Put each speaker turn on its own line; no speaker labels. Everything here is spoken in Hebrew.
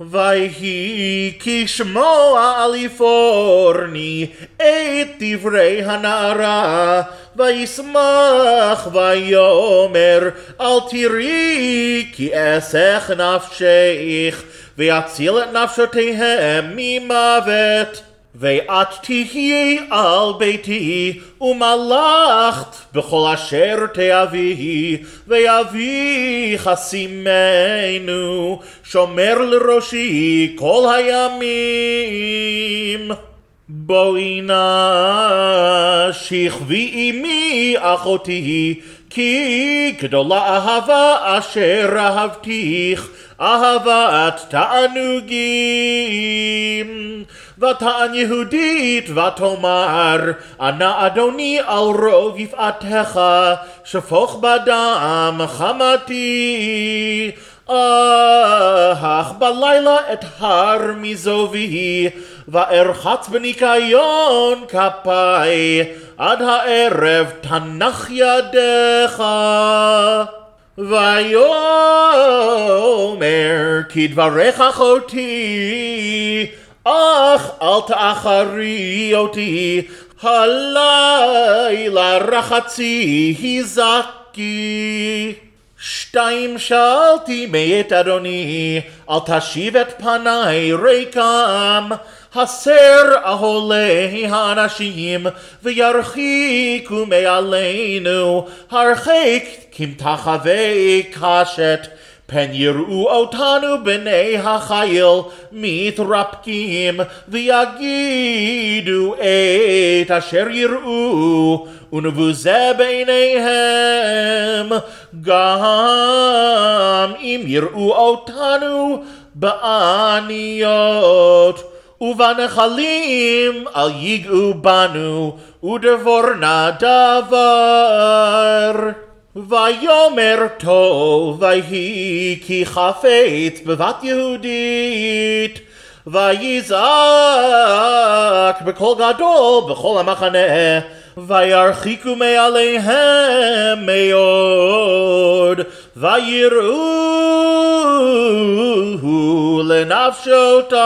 ויהי כשמוע על יפורני את דברי הנערה. וישמח ויאמר אל תראי כי אסך נפשך ויציל את נפשותיהם ממוות ואת תהיי על ביתי ומלאכת בכל אשר תאבי ויביא חסימנו שומר לראשי כל הימים בואי נא שכבי עמי אחותי כי גדולה אהבה אשר אהבתיך אהבת תענוגים. ותען יהודית ותאמר אנא אדוני על רוב יפעתך שפוך בדם חמתי אך בלילה את הר מזובי וארחץ בניקיון כפיי עד הערב תנח ידך ויאמר כי דברך אחותי אך אל תאחרי אותי הלילה רחצי הזקי שתיים שאלתי מאת אדוני אל תשיב את פניי ריקם הסר אהולי האנשים וירחיקו מעלינו הרחק כמתחווי קשת פן יראו אותנו בני החיל מתרפקים ויגידו את אשר יראו ונבוזה בעיניהם גם אם יראו אותנו בעניות ובנחלים אל ייגעו בנו ודבורנה דבר ויאמר טוב ויהי כי חפץ בבת יהודית ויזעק בקול גדול בכל המחנה וירחיקו מעליהם מאוד ויראו לנפשותם